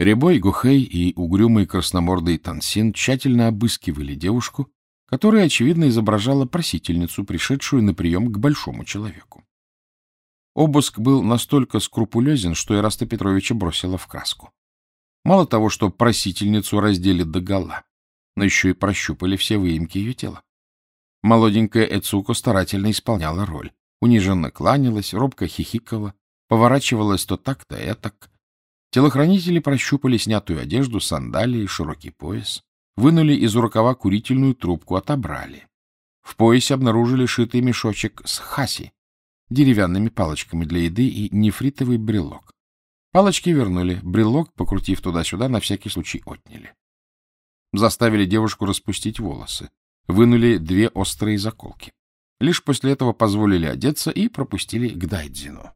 Рябой Гухей и угрюмый красномордый Тансин тщательно обыскивали девушку, которая, очевидно, изображала просительницу, пришедшую на прием к большому человеку. Обыск был настолько скрупулезен, что Ираста Петровича бросила в краску. Мало того, что просительницу раздели догола, но еще и прощупали все выемки ее тела. Молоденькая Эцуко старательно исполняла роль. Униженно кланялась, робко хихикала, поворачивалась то так, то этак. Телохранители прощупали снятую одежду, сандалии, широкий пояс, вынули из рукава курительную трубку, отобрали. В поясе обнаружили шитый мешочек с хаси, деревянными палочками для еды и нефритовый брелок. Палочки вернули, брелок, покрутив туда-сюда, на всякий случай отняли. Заставили девушку распустить волосы, вынули две острые заколки. Лишь после этого позволили одеться и пропустили к Дайдзину.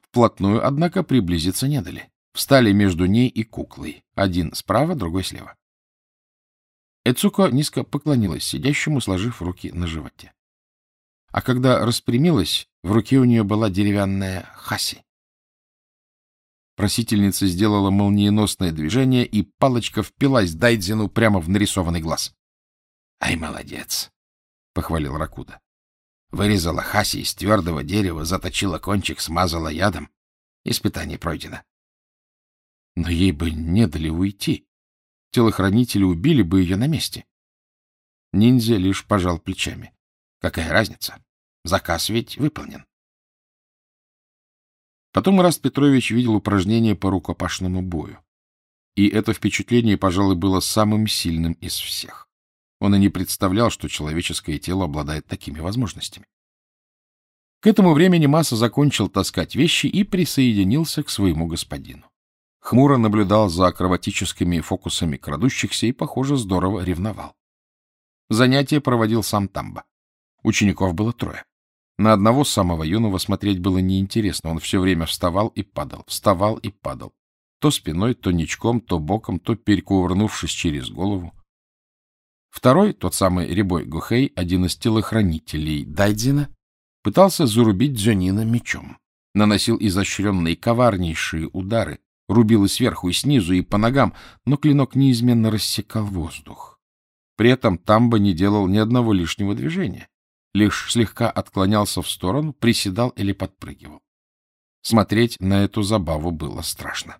Вплотную, однако, приблизиться не дали. Встали между ней и куклой. Один справа, другой слева. Эцуко низко поклонилась сидящему, сложив руки на животе. А когда распрямилась, в руке у нее была деревянная хаси. Просительница сделала молниеносное движение, и палочка впилась Дайдзину прямо в нарисованный глаз. — Ай, молодец! — похвалил Ракуда. Вырезала хаси из твердого дерева, заточила кончик, смазала ядом. Испытание пройдено. Но ей бы не дали уйти. Телохранители убили бы ее на месте. Ниндзя лишь пожал плечами. Какая разница? Заказ ведь выполнен. Потом Раст Петрович видел упражнение по рукопашному бою. И это впечатление, пожалуй, было самым сильным из всех. Он и не представлял, что человеческое тело обладает такими возможностями. К этому времени Масса закончил таскать вещи и присоединился к своему господину. Хмуро наблюдал за акробатическими фокусами крадущихся и, похоже, здорово ревновал. Занятие проводил сам Тамба. Учеников было трое. На одного самого юного смотреть было неинтересно. Он все время вставал и падал, вставал и падал. То спиной, то ничком, то боком, то перекувырнувшись через голову. Второй, тот самый Рябой Гухей, один из телохранителей Дайдзина, пытался зарубить Дзюнина мечом. Наносил изощренные коварнейшие удары, рубил и сверху, и снизу, и по ногам, но клинок неизменно рассекал воздух. При этом Тамба не делал ни одного лишнего движения лишь слегка отклонялся в сторону, приседал или подпрыгивал. Смотреть на эту забаву было страшно.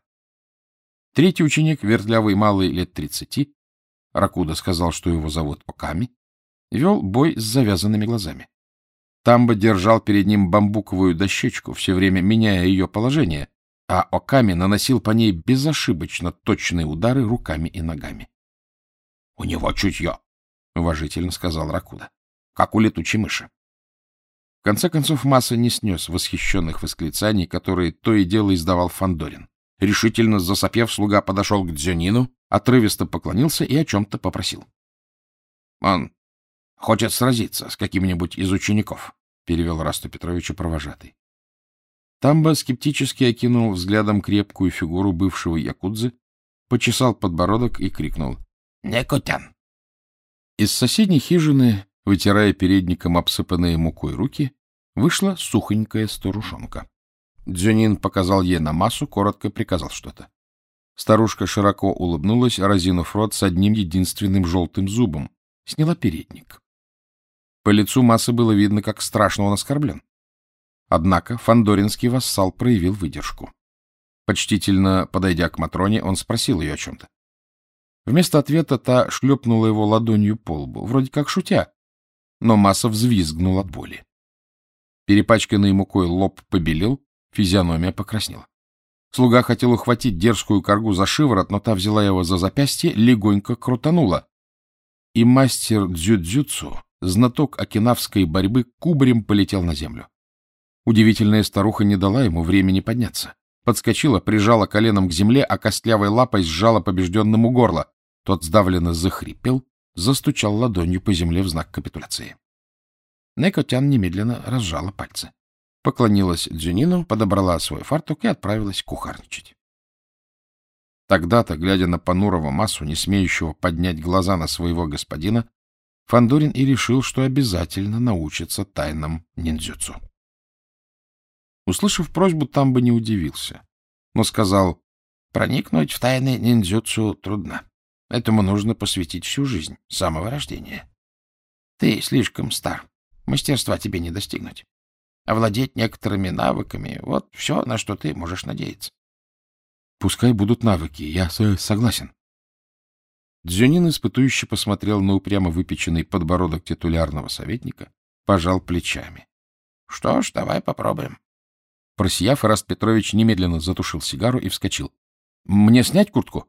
Третий ученик, вертлявый малый лет тридцати, Ракуда сказал, что его зовут Оками, вел бой с завязанными глазами. Тамба держал перед ним бамбуковую дощечку, все время меняя ее положение, а Оками наносил по ней безошибочно точные удары руками и ногами. — У него чутье, — уважительно сказал Ракуда как у летучей мыши. В конце концов, Масса не снес восхищенных восклицаний, которые то и дело издавал Фандорин. Решительно засопев, слуга подошел к Дзюнину, отрывисто поклонился и о чем-то попросил. — Он хочет сразиться с каким-нибудь из учеников, — перевел Расту Петровича провожатый. Тамба скептически окинул взглядом крепкую фигуру бывшего якудзы, почесал подбородок и крикнул. — Некутян! Из соседней хижины Вытирая передником обсыпанные мукой руки, вышла сухонькая старушонка. Дзюнин показал ей на массу, коротко приказал что-то. Старушка широко улыбнулась, разинув рот с одним единственным желтым зубом. Сняла передник. По лицу массы было видно, как страшно он оскорблен. Однако фандоринский вассал проявил выдержку. Почтительно подойдя к Матроне, он спросил ее о чем-то. Вместо ответа та шлепнула его ладонью по лбу, вроде как шутя, но Масса взвизгнул от боли. Перепачканный мукой лоб побелел, физиономия покраснела. Слуга хотел ухватить дерзкую коргу за шиворот, но та взяла его за запястье, легонько крутанула. И мастер дзюдзюцу, знаток окинавской борьбы, кубарем полетел на землю. Удивительная старуха не дала ему времени подняться. Подскочила, прижала коленом к земле, а костлявой лапой сжала побежденному горло. Тот сдавленно захрипел, застучал ладонью по земле в знак капитуляции. Некотян немедленно разжала пальцы. Поклонилась Дзюнину, подобрала свой фартук и отправилась кухарничать. Тогда-то, глядя на понурого массу, не смеющего поднять глаза на своего господина, Фандорин и решил, что обязательно научится тайнам ниндзюцу. Услышав просьбу, Тамба не удивился, но сказал, Проникнуть в тайны ниндзюцу трудно. Этому нужно посвятить всю жизнь, с самого рождения. Ты слишком стар, мастерства тебе не достигнуть. Овладеть некоторыми навыками — вот все, на что ты можешь надеяться. Пускай будут навыки, я согласен. Дзюнин испытующе посмотрел на упрямо выпеченный подбородок титулярного советника, пожал плечами. — Что ж, давай попробуем. Просияв, Раст Петрович немедленно затушил сигару и вскочил. — Мне снять куртку?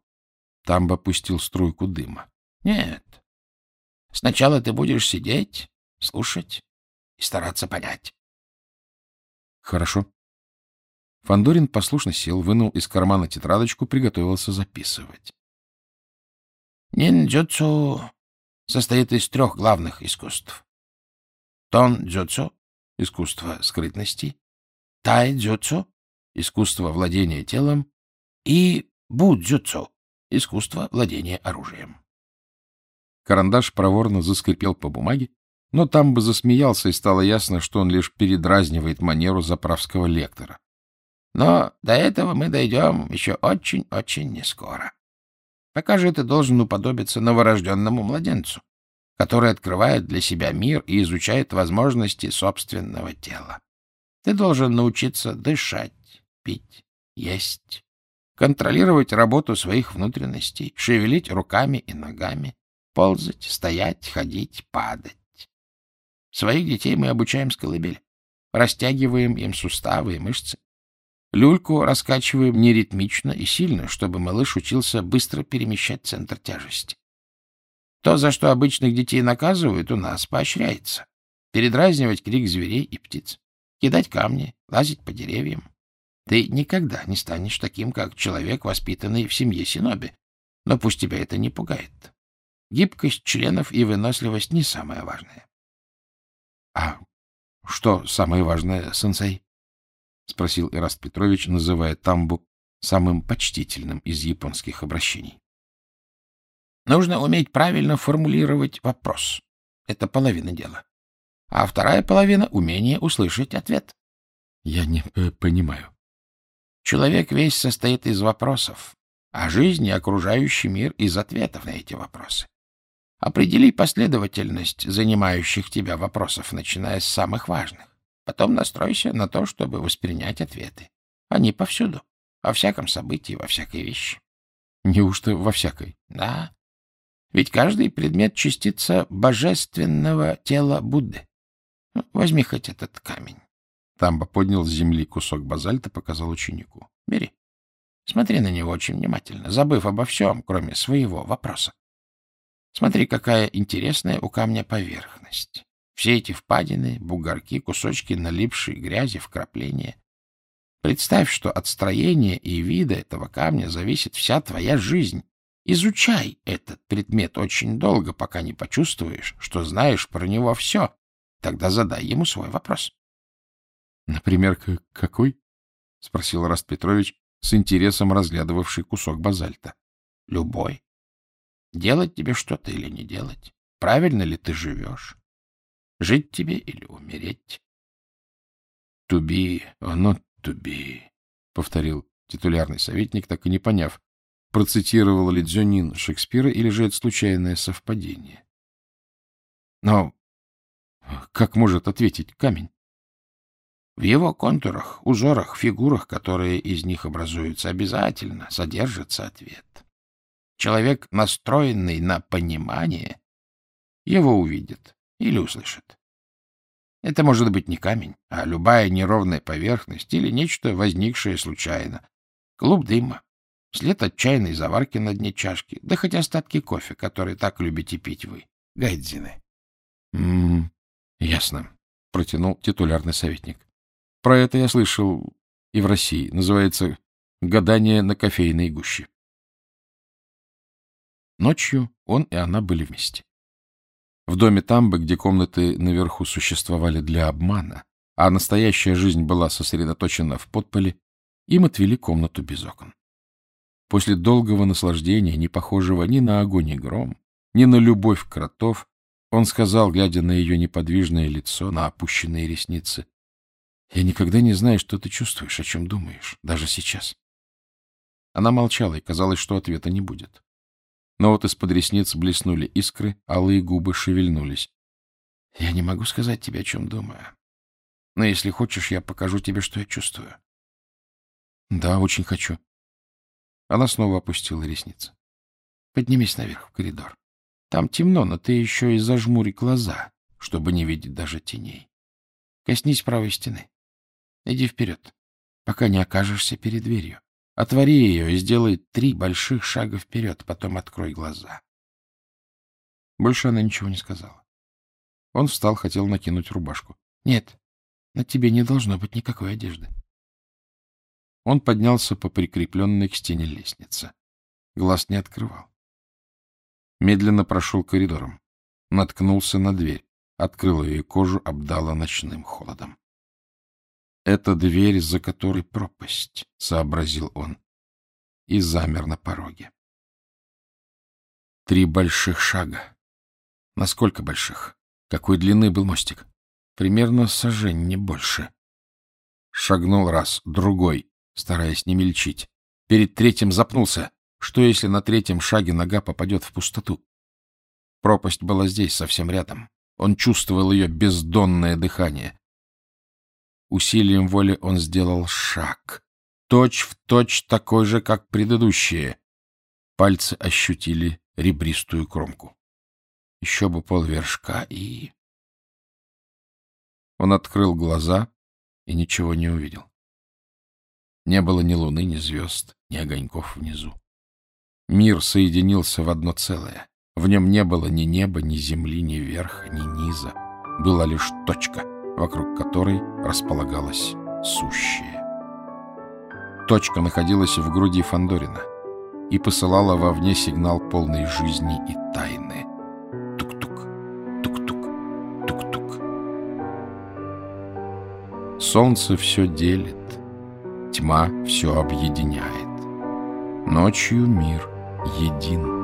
Тамба пустил струйку дыма. — Нет. Сначала ты будешь сидеть, слушать и стараться понять. — Хорошо. Фандорин послушно сел, вынул из кармана тетрадочку, приготовился записывать. Ниндзюцу состоит из трех главных искусств. Тон-дзюцу — искусство скрытности, тай-дзюцу — искусство владения телом и бу-дзюцу — искусство владения оружием. Карандаш проворно заскрипел по бумаге, но там бы засмеялся, и стало ясно, что он лишь передразнивает манеру заправского лектора. Но до этого мы дойдем еще очень-очень нескоро. Пока же ты должен уподобиться новорожденному младенцу, который открывает для себя мир и изучает возможности собственного тела. Ты должен научиться дышать, пить, есть, контролировать работу своих внутренностей, шевелить руками и ногами, ползать, стоять, ходить, падать. Своих детей мы обучаем с колыбели, растягиваем им суставы и мышцы, Люльку раскачиваем неритмично и сильно, чтобы малыш учился быстро перемещать центр тяжести. То, за что обычных детей наказывают, у нас поощряется. Передразнивать крик зверей и птиц, кидать камни, лазить по деревьям. Ты никогда не станешь таким, как человек, воспитанный в семье Синоби. Но пусть тебя это не пугает. Гибкость членов и выносливость не самое важное. — А что самое важное, сенсей? — спросил Ираст Петрович, называя Тамбу самым почтительным из японских обращений. — Нужно уметь правильно формулировать вопрос. Это половина дела. А вторая половина — умение услышать ответ. — Я не понимаю. Человек весь состоит из вопросов, а жизнь и окружающий мир — из ответов на эти вопросы. Определи последовательность занимающих тебя вопросов, начиная с самых важных. Потом настройся на то, чтобы воспринять ответы. Они повсюду, во всяком событии, во всякой вещи. Неужто во всякой? Да. Ведь каждый предмет — частица божественного тела Будды. Возьми хоть этот камень. Тамба поднял с земли кусок базальта, показал ученику. Бери. Смотри на него очень внимательно, забыв обо всем, кроме своего вопроса. Смотри, какая интересная у камня поверхность. Все эти впадины, бугорки, кусочки налипшей грязи, вкрапления. Представь, что от строения и вида этого камня зависит вся твоя жизнь. Изучай этот предмет очень долго, пока не почувствуешь, что знаешь про него все. Тогда задай ему свой вопрос. — Например, какой? — спросил Раст Петрович, с интересом разглядывавший кусок базальта. — Любой. Делать тебе что-то или не делать? Правильно ли ты живешь? Жить тебе или умереть? — To be or not to be, — повторил титулярный советник, так и не поняв, процитировал ли Дзюнин Шекспира или же это случайное совпадение. Но как может ответить камень? В его контурах, узорах, фигурах, которые из них образуются, обязательно содержится ответ. Человек, настроенный на понимание, его увидит или услышит. Это может быть не камень, а любая неровная поверхность или нечто, возникшее случайно. Клуб дыма, след от чайной заварки на дне чашки, да хоть остатки кофе, который так любите пить вы, гайдзины. «М -м, — Ясно, — протянул титулярный советник. — Про это я слышал и в России. Называется «Гадание на кофейной гуще». Ночью он и она были вместе. В доме Тамбы, где комнаты наверху существовали для обмана, а настоящая жизнь была сосредоточена в подполе, им отвели комнату без окон. После долгого наслаждения, не похожего ни на огонь и гром, ни на любовь кротов, он сказал, глядя на ее неподвижное лицо, на опущенные ресницы, «Я никогда не знаю, что ты чувствуешь, о чем думаешь, даже сейчас». Она молчала, и казалось, что ответа не будет. Но вот из-под ресниц блеснули искры, алые губы шевельнулись. — Я не могу сказать тебе, о чем думаю. Но если хочешь, я покажу тебе, что я чувствую. — Да, очень хочу. Она снова опустила ресницы. — Поднимись наверх, в коридор. Там темно, но ты еще и зажмури глаза, чтобы не видеть даже теней. Коснись правой стены. Иди вперед, пока не окажешься перед дверью. Отвори ее и сделай три больших шага вперед, потом открой глаза. Больше она ничего не сказала. Он встал, хотел накинуть рубашку. — Нет, на тебе не должно быть никакой одежды. Он поднялся по прикрепленной к стене лестнице. Глаз не открывал. Медленно прошел коридором. Наткнулся на дверь. Открыл ее, кожу обдала ночным холодом. «Это дверь, за которой пропасть», — сообразил он. И замер на пороге. Три больших шага. Насколько больших? Какой длины был мостик? Примерно сажень, не больше. Шагнул раз, другой, стараясь не мельчить. Перед третьим запнулся. Что, если на третьем шаге нога попадет в пустоту? Пропасть была здесь, совсем рядом. Он чувствовал ее бездонное дыхание. Усилием воли он сделал шаг. Точь в точь такой же, как предыдущие. Пальцы ощутили ребристую кромку. Еще бы полвершка и... Он открыл глаза и ничего не увидел. Не было ни луны, ни звезд, ни огоньков внизу. Мир соединился в одно целое. В нем не было ни неба, ни земли, ни верха, ни низа. Была лишь точка, вокруг которой располагалось сущее. Точка находилась в груди Фандорина и посылала вовне сигнал полной жизни и тайны. Тук-тук, тук-тук, тук-тук. Солнце все делит, тьма все объединяет. Ночью мир — един.